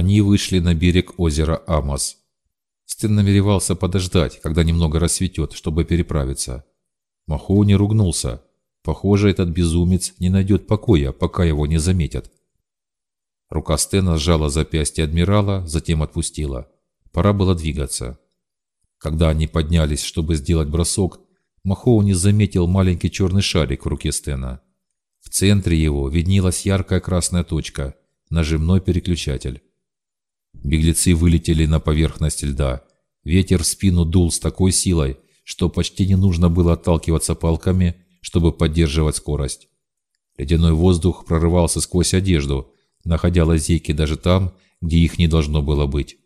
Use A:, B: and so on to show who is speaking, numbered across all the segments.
A: Они вышли на берег озера Амос. Стэн намеревался подождать, когда немного рассветет, чтобы переправиться. Махоуни ругнулся. Похоже, этот безумец не найдет покоя, пока его не заметят. Рука Стена сжала запястье адмирала, затем отпустила. Пора было двигаться. Когда они поднялись, чтобы сделать бросок, Махоуни заметил маленький черный шарик в руке Стена. В центре его виднелась яркая красная точка, нажимной переключатель. Беглецы вылетели на поверхность льда. Ветер в спину дул с такой силой, что почти не нужно было отталкиваться палками, чтобы поддерживать скорость. Ледяной воздух прорывался сквозь одежду, находя лазейки даже там, где их не должно было быть.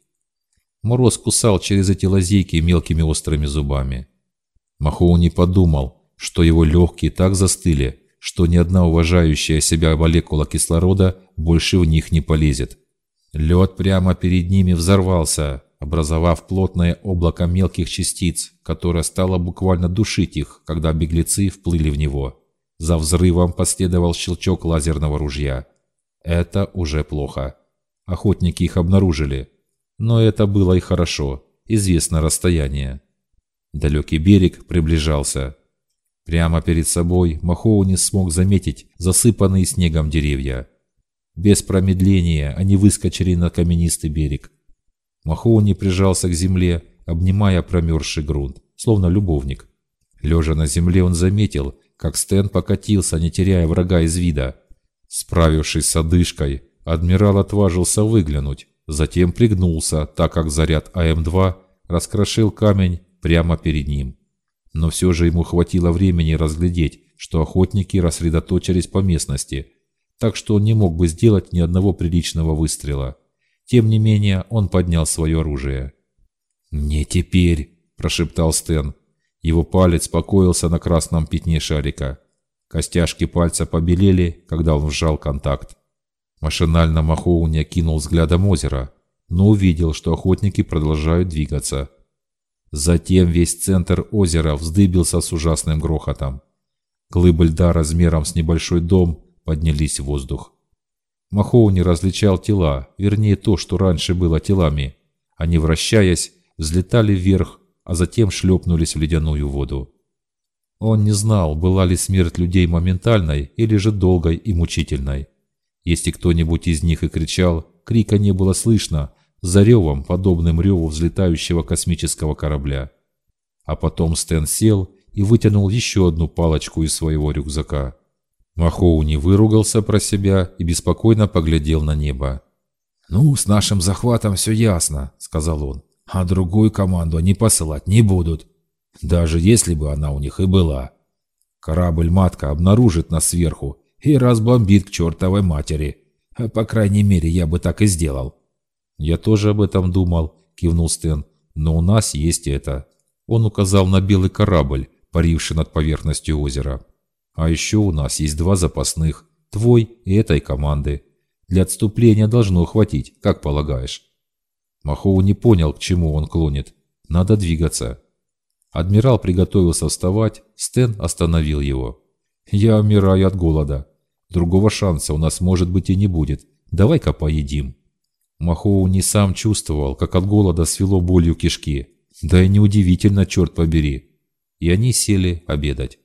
A: Мороз кусал через эти лазейки мелкими острыми зубами. Махоуни подумал, что его легкие так застыли, что ни одна уважающая себя молекула кислорода больше в них не полезет. Лед прямо перед ними взорвался, образовав плотное облако мелких частиц, которое стало буквально душить их, когда беглецы вплыли в него. За взрывом последовал щелчок лазерного ружья. Это уже плохо. Охотники их обнаружили. Но это было и хорошо. Известно расстояние. Далекий берег приближался. Прямо перед собой Махоуни смог заметить засыпанные снегом деревья. Без промедления они выскочили на каменистый берег. Махоуни прижался к земле, обнимая промерзший грунт, словно любовник. Лежа на земле он заметил, как Стэн покатился, не теряя врага из вида. Справившись с одышкой, адмирал отважился выглянуть, затем пригнулся, так как заряд АМ-2 раскрошил камень прямо перед ним. Но все же ему хватило времени разглядеть, что охотники рассредоточились по местности, так что он не мог бы сделать ни одного приличного выстрела. Тем не менее, он поднял свое оружие. «Не теперь», – прошептал Стэн. Его палец покоился на красном пятне шарика. Костяшки пальца побелели, когда он сжал контакт. Машинально Махоуни окинул взглядом озеро, но увидел, что охотники продолжают двигаться. Затем весь центр озера вздыбился с ужасным грохотом. Глыбы льда размером с небольшой дом поднялись в воздух. Махоуни различал тела, вернее то, что раньше было телами. Они, вращаясь, взлетали вверх, а затем шлепнулись в ледяную воду. Он не знал, была ли смерть людей моментальной или же долгой и мучительной. Если кто-нибудь из них и кричал, крика не было слышно, за ревом, подобным реву взлетающего космического корабля. А потом Стэн сел и вытянул еще одну палочку из своего рюкзака. Махоуни выругался про себя и беспокойно поглядел на небо. «Ну, с нашим захватом все ясно», — сказал он. «А другую команду они посылать не будут, даже если бы она у них и была. Корабль-матка обнаружит нас сверху и разбомбит к чертовой матери. По крайней мере, я бы так и сделал». «Я тоже об этом думал», — кивнул Стэн. «Но у нас есть это». Он указал на белый корабль, паривший над поверхностью озера. А еще у нас есть два запасных, твой и этой команды. Для отступления должно хватить, как полагаешь. Махоу не понял, к чему он клонит. Надо двигаться. Адмирал приготовился вставать, Стэн остановил его. «Я умираю от голода. Другого шанса у нас, может быть, и не будет. Давай-ка поедим». Махоу не сам чувствовал, как от голода свело болью кишки. Да и неудивительно, черт побери. И они сели обедать.